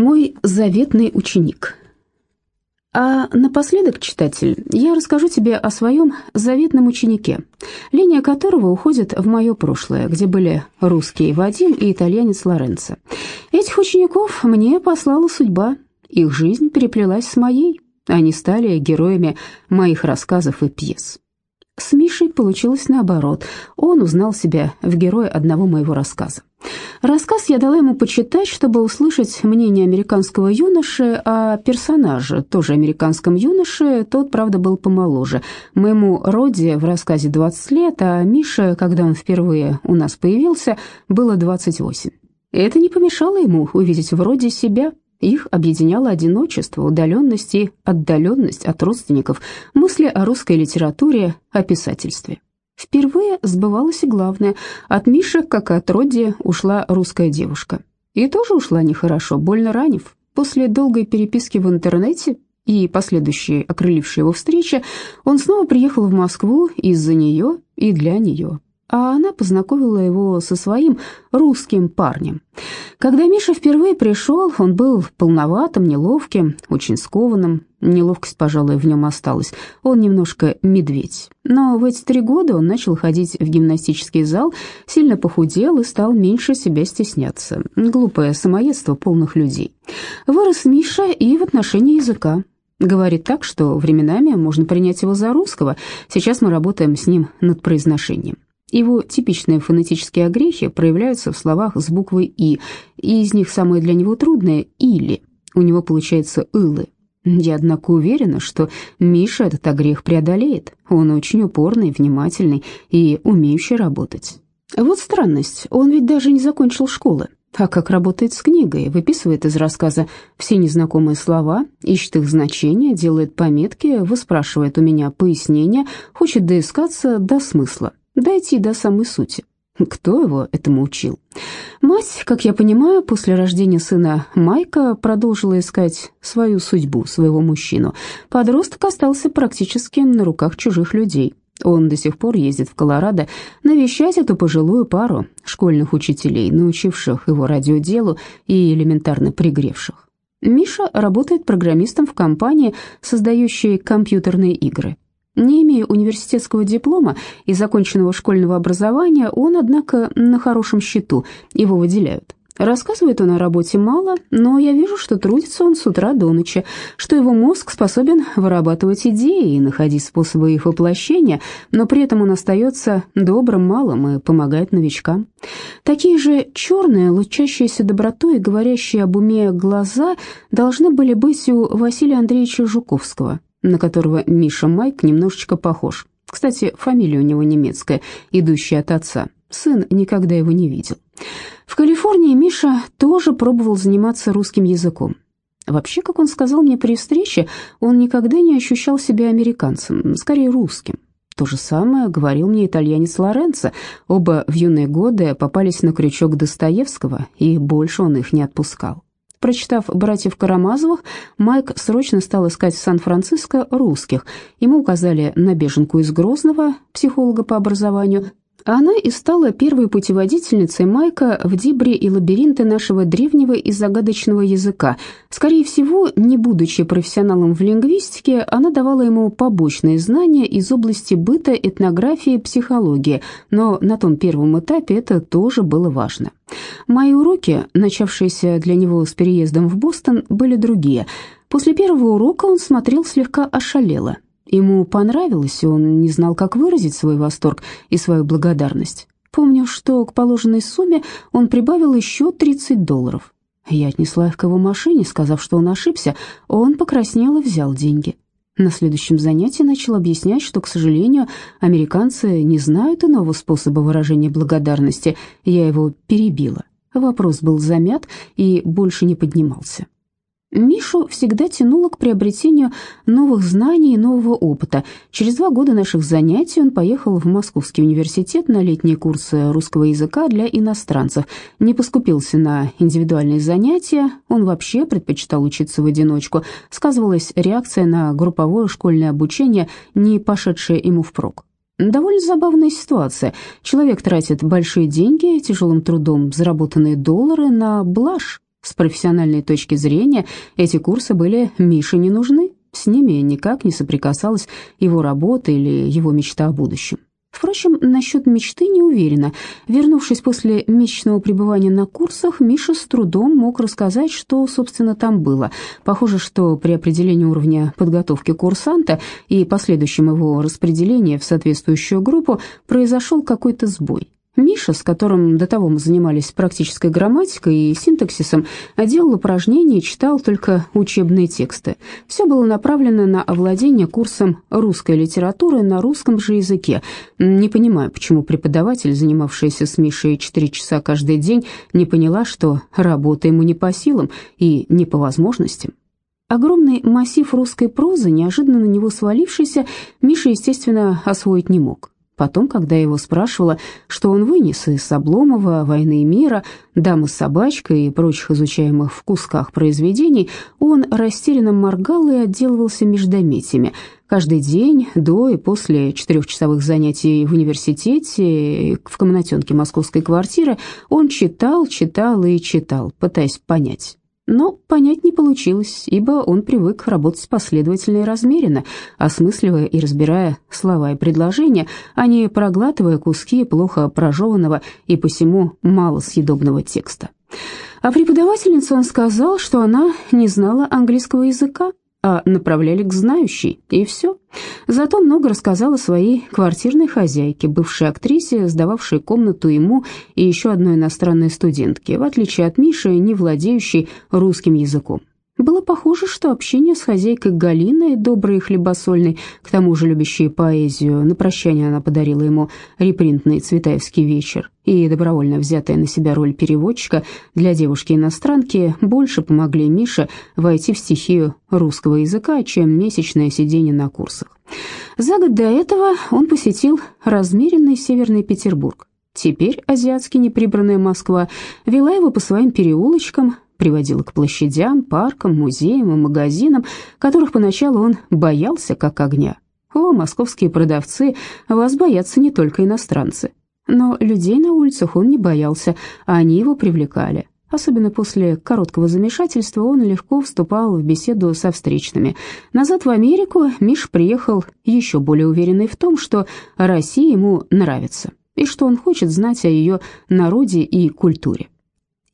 Мой заветный ученик. А напоследок, читатель, я расскажу тебе о своем заветном ученике, линия которого уходит в мое прошлое, где были русский Вадим и итальянец Лоренцо. Этих учеников мне послала судьба, их жизнь переплелась с моей, они стали героями моих рассказов и пьес. С Мишей получилось наоборот. Он узнал себя в герое одного моего рассказа. Рассказ я дала ему почитать, чтобы услышать мнение американского юноши о персонаже, тоже американском юноше, тот, правда, был помоложе. Моему Роди в рассказе 20 лет, а Мише, когда он впервые у нас появился, было 28. Это не помешало ему увидеть в Роди себя, их объединяло одиночество, удаленность и отдаленность от родственников, мысли о русской литературе, о писательстве. Впервые сбывалось и главное. От Миши, как от Родди, ушла русская девушка. И тоже ушла нехорошо, больно ранив. После долгой переписки в интернете и последующей окрылившей его встречи, он снова приехал в Москву из-за нее и для нее а она познакомила его со своим русским парнем. Когда Миша впервые пришел, он был полноватым, неловким, очень скованным. Неловкость, пожалуй, в нем осталась. Он немножко медведь. Но в эти три года он начал ходить в гимнастический зал, сильно похудел и стал меньше себя стесняться. Глупое самоедство полных людей. Вырос Миша и в отношении языка. Говорит так, что временами можно принять его за русского. Сейчас мы работаем с ним над произношением. Его типичные фонетические огрехи проявляются в словах с буквой «и», и из них самое для него трудное «или». У него получается «ылы». Я, однако, уверена, что Миша этот огрех преодолеет. Он очень упорный, внимательный и умеющий работать. Вот странность, он ведь даже не закончил школы. А как работает с книгой, выписывает из рассказа все незнакомые слова, ищет их значения, делает пометки, выспрашивает у меня пояснения, хочет доискаться до смысла дойти до самой сути. Кто его этому учил? Мать, как я понимаю, после рождения сына Майка продолжила искать свою судьбу, своего мужчину. Подросток остался практически на руках чужих людей. Он до сих пор ездит в Колорадо навещать эту пожилую пару школьных учителей, научивших его радиоделу и элементарно пригревших. Миша работает программистом в компании, создающей компьютерные игры. Не имея университетского диплома и законченного школьного образования, он, однако, на хорошем счету, его выделяют. Рассказывает он о работе мало, но я вижу, что трудится он с утра до ночи, что его мозг способен вырабатывать идеи и находить способы их воплощения, но при этом он остается добрым малым и помогает новичкам. Такие же черные, лучащиеся добротой и говорящие об уме глаза должны были быть у Василия Андреевича Жуковского, на которого Миша Майк немножечко похож. Кстати, фамилия у него немецкая, идущая от отца. Сын никогда его не видел. В Калифорнии Миша тоже пробовал заниматься русским языком. Вообще, как он сказал мне при встрече, он никогда не ощущал себя американцем, скорее русским. То же самое говорил мне итальянец Лоренцо. Оба в юные годы попались на крючок Достоевского, и больше он их не отпускал. Прочитав «Братьев Карамазовых», Майк срочно стал искать в Сан-Франциско русских. Ему указали на беженку из Грозного, психолога по образованию, она и стала первой путеводительницей Майка в дебри и лабиринты нашего древнего и загадочного языка. Скорее всего, не будучи профессионалом в лингвистике, она давала ему побочные знания из области быта, этнографии, психологии, но на том первом этапе это тоже было важно. Мои уроки, начавшиеся для него с переездом в Бостон, были другие. После первого урока он смотрел слегка ошалело – Ему понравилось, и он не знал, как выразить свой восторг и свою благодарность. Помню, что к положенной сумме он прибавил еще 30 долларов. Я отнесла их к его машине, сказав, что он ошибся. Он покраснел и взял деньги. На следующем занятии начал объяснять, что, к сожалению, американцы не знают иного способа выражения благодарности. Я его перебила. Вопрос был замят и больше не поднимался. Мишу всегда тянуло к приобретению новых знаний и нового опыта. Через два года наших занятий он поехал в Московский университет на летние курсы русского языка для иностранцев. Не поскупился на индивидуальные занятия, он вообще предпочитал учиться в одиночку. Сказывалась реакция на групповое школьное обучение, не пошедшее ему впрок. Довольно забавная ситуация. Человек тратит большие деньги, тяжелым трудом заработанные доллары на блажь, С профессиональной точки зрения эти курсы были Мише не нужны, с ними никак не соприкасалась его работа или его мечта о будущем. Впрочем, насчет мечты не уверена. Вернувшись после месячного пребывания на курсах, Миша с трудом мог рассказать, что, собственно, там было. Похоже, что при определении уровня подготовки курсанта и последующем его распределении в соответствующую группу произошел какой-то сбой. Миша, с которым до того мы занимались практической грамматикой и синтаксисом, делал упражнения и читал только учебные тексты. Все было направлено на овладение курсом русской литературы на русском же языке. Не понимаю, почему преподаватель, занимавшаяся с Мишей четыре часа каждый день, не поняла, что работа ему не по силам и не по возможностям. Огромный массив русской прозы, неожиданно на него свалившийся, Миша, естественно, освоить не мог. Потом, когда я его спрашивала, что он вынес из Обломова, «Войны и мира», «Дамы с собачкой» и прочих изучаемых в кусках произведений, он растерянно моргал и отделывался междометиями. Каждый день, до и после четырехчасовых занятий в университете, в комнатенке московской квартиры, он читал, читал и читал, пытаясь понять. Но понять не получилось, ибо он привык работать последовательно и размеренно, осмысливая и разбирая слова и предложения, а не проглатывая куски плохо прожеванного и посему малосъедобного текста. А преподавательнице он сказал, что она не знала английского языка, а направляли к знающей, и все. Зато много рассказала своей квартирной хозяйке, бывшей актрисе, сдававшей комнату ему и еще одной иностранной студентке, в отличие от Миши, не владеющей русским языком. Было похоже, что общение с хозяйкой Галиной, доброй и хлебосольной, к тому же любящей поэзию, на прощание она подарила ему репринтный «Цветаевский вечер», и добровольно взятая на себя роль переводчика для девушки-иностранки больше помогли Мише войти в стихию русского языка, чем месячное сидение на курсах. За год до этого он посетил размеренный Северный Петербург. Теперь азиатски неприбранная Москва вела его по своим переулочкам, приводила к площадям, паркам, музеям и магазинам, которых поначалу он боялся как огня. О, московские продавцы, вас боятся не только иностранцы. Но людей на улицах он не боялся, а они его привлекали. Особенно после короткого замешательства он легко вступал в беседу со встречными. Назад в Америку Миш приехал еще более уверенный в том, что Россия ему нравится и что он хочет знать о ее народе и культуре.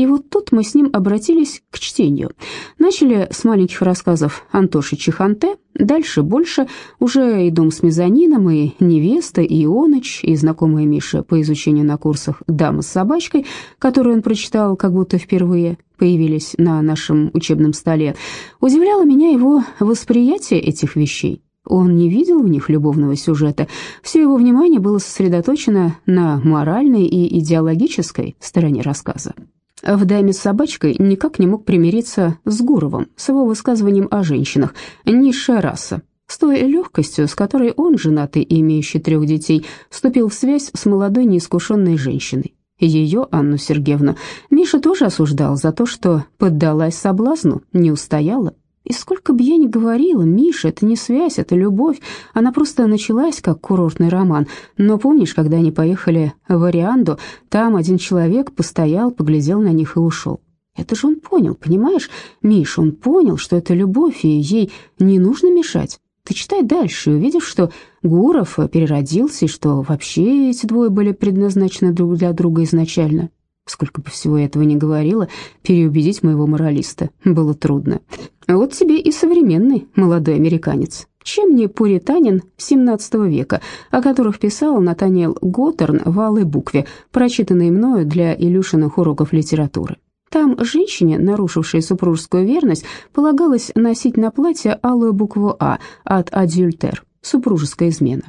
И вот тут мы с ним обратились к чтению. Начали с маленьких рассказов Антоши Чеханте, дальше больше, уже и «Дом с мезонином», и «Невеста», и «Ионыч», и знакомая Миша по изучению на курсах «Дама с собачкой», которую он прочитал как будто впервые, появились на нашем учебном столе. Удивляло меня его восприятие этих вещей. Он не видел в них любовного сюжета, все его внимание было сосредоточено на моральной и идеологической стороне рассказа. В «Даме с собачкой» никак не мог примириться с Гуровым, с его высказыванием о женщинах, низшая раса, с той легкостью, с которой он, женатый и имеющий трех детей, вступил в связь с молодой неискушенной женщиной. Ее, Анну Сергеевну, Миша тоже осуждал за то, что поддалась соблазну, не устояла. И сколько бы я ни говорила, Миша, это не связь, это любовь. Она просто началась как курортный роман. Но помнишь, когда они поехали в Арианду, там один человек постоял, поглядел на них и ушел. Это же он понял, понимаешь? Миша, он понял, что это любовь, и ей не нужно мешать. Ты читай дальше и увидишь, что Гуров переродился, и что вообще эти двое были предназначены друг для друга изначально. Сколько бы всего этого не говорила, переубедить моего моралиста было трудно. Вот тебе и современный молодой американец. Чем не пуританин XVII века, о которых писал Натаниэл Готтерн в «Алой букве», прочитанной мною для Илюшиных уроков литературы. Там женщине, нарушившей супружескую верность, полагалось носить на платье алую букву «А» от «адюльтер» — супружеская измена.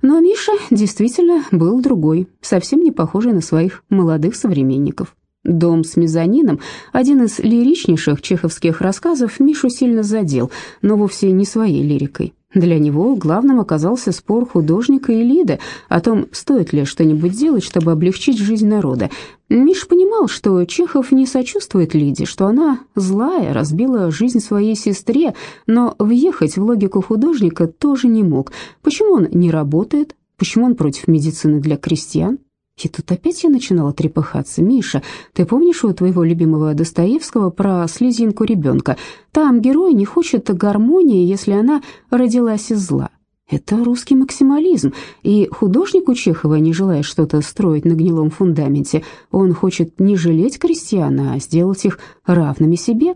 Но Миша действительно был другой, совсем не похожий на своих молодых современников. «Дом с мезонином» — один из лиричнейших чеховских рассказов, Мишу сильно задел, но вовсе не своей лирикой. Для него главным оказался спор художника и Лиды о том, стоит ли что-нибудь делать, чтобы облегчить жизнь народа. Миш понимал, что Чехов не сочувствует Лиде, что она злая, разбила жизнь своей сестре, но въехать в логику художника тоже не мог. Почему он не работает? Почему он против медицины для крестьян? И тут опять я начинала трепыхаться. «Миша, ты помнишь у твоего любимого Достоевского про слезинку ребенка? Там герой не хочет гармонии, если она родилась из зла. Это русский максимализм, и художник у Чехова не желает что-то строить на гнилом фундаменте. Он хочет не жалеть крестьян, а сделать их равными себе».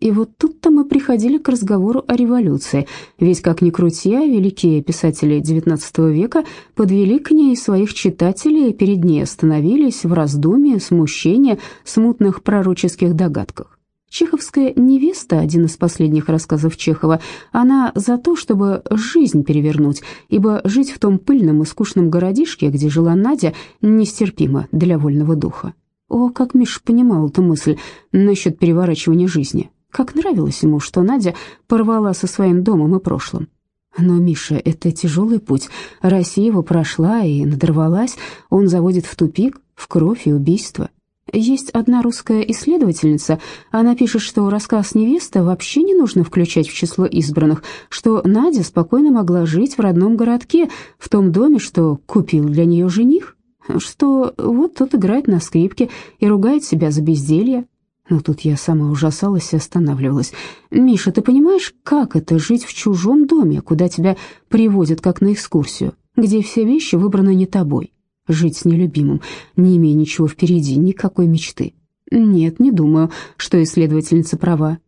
И вот тут-то мы приходили к разговору о революции, ведь, как ни крути, а великие писатели XIX века подвели к ней своих читателей и перед ней остановились в раздумье, смущении, смутных пророческих догадках. Чеховская невеста, один из последних рассказов Чехова, она за то, чтобы жизнь перевернуть, ибо жить в том пыльном и скучном городишке, где жила Надя, нестерпимо для вольного духа. О, как Миша понимал эту мысль насчет переворачивания жизни. Как нравилось ему, что Надя порвала со своим домом и прошлым. Но, Миша, это тяжелый путь. Россия его прошла и надорвалась. Он заводит в тупик, в кровь и убийство. Есть одна русская исследовательница, она пишет, что рассказ «Невеста» вообще не нужно включать в число избранных, что Надя спокойно могла жить в родном городке, в том доме, что купил для нее жених, что вот тот играет на скрипке и ругает себя за безделье, но тут я сама ужасалась и останавливалась. «Миша, ты понимаешь, как это жить в чужом доме, куда тебя приводят как на экскурсию, где все вещи выбраны не тобой? Жить с нелюбимым, не имея ничего впереди, никакой мечты. Нет, не думаю, что исследовательница права.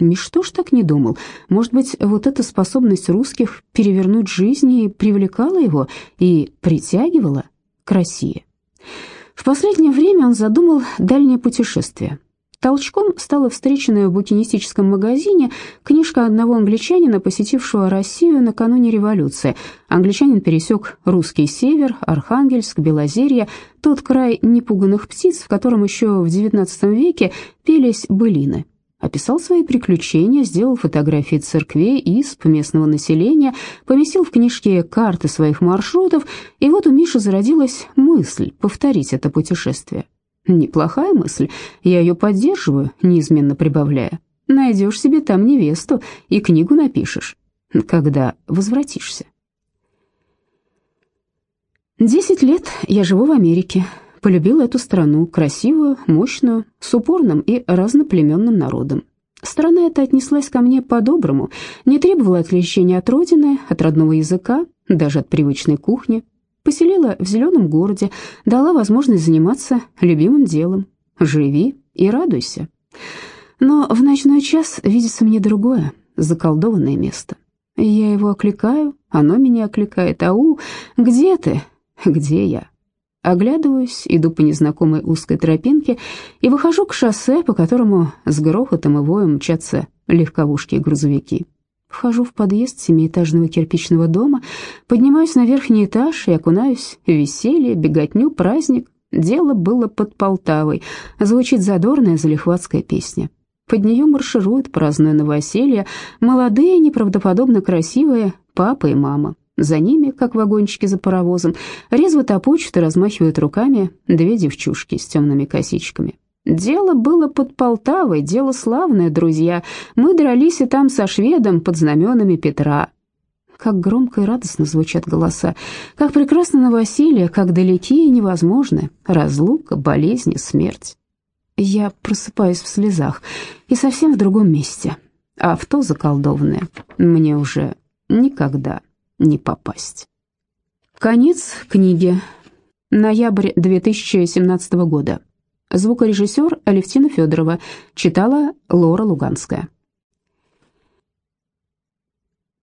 Миш что ж так не думал? Может быть, вот эта способность русских перевернуть жизнь и привлекала его, и притягивала к России? В последнее время он задумал дальнее путешествие – Толчком стала встреченная в букинистическом магазине книжка одного англичанина, посетившего Россию накануне революции. Англичанин пересек русский север, Архангельск, Белозерье, тот край непуганных птиц, в котором еще в XIX веке пелись былины. Описал свои приключения, сделал фотографии церквей, исп, местного населения, поместил в книжке карты своих маршрутов, и вот у Миши зародилась мысль повторить это путешествие. Неплохая мысль, я ее поддерживаю, неизменно прибавляя. Найдешь себе там невесту и книгу напишешь, когда возвратишься. Десять лет я живу в Америке. Полюбила эту страну, красивую, мощную, с упорным и разноплеменным народом. Страна эта отнеслась ко мне по-доброму, не требовала отличения от родины, от родного языка, даже от привычной кухни. Поселила в зеленом городе, дала возможность заниматься любимым делом. Живи и радуйся. Но в ночной час видится мне другое, заколдованное место. Я его окликаю, оно меня окликает. «Ау, где ты? Где я?» Оглядываюсь, иду по незнакомой узкой тропинке и выхожу к шоссе, по которому с грохотом и воем мчатся легковушки и грузовики. Вхожу в подъезд семиэтажного кирпичного дома, поднимаюсь на верхний этаж и окунаюсь в веселье, беготню, праздник. Дело было под Полтавой. Звучит задорная залихватская песня. Под нее маршируют, празднуя новоселье, молодые, неправдоподобно красивые папа и мама. За ними, как вагончики за паровозом, резво топочут и размахивают руками две девчушки с темными косичками. Дело было под Полтавой, дело славное, друзья. Мы дрались и там со шведом под знаменами Петра. Как громко и радостно звучат голоса, как прекрасно новоселье, как далеки и невозможны разлука, болезни, смерть. Я просыпаюсь в слезах и совсем в другом месте, а в то заколдованное мне уже никогда не попасть. Конец книги. Ноябрь 2017 года. Звукорежиссер Алевтина Федорова. Читала Лора Луганская.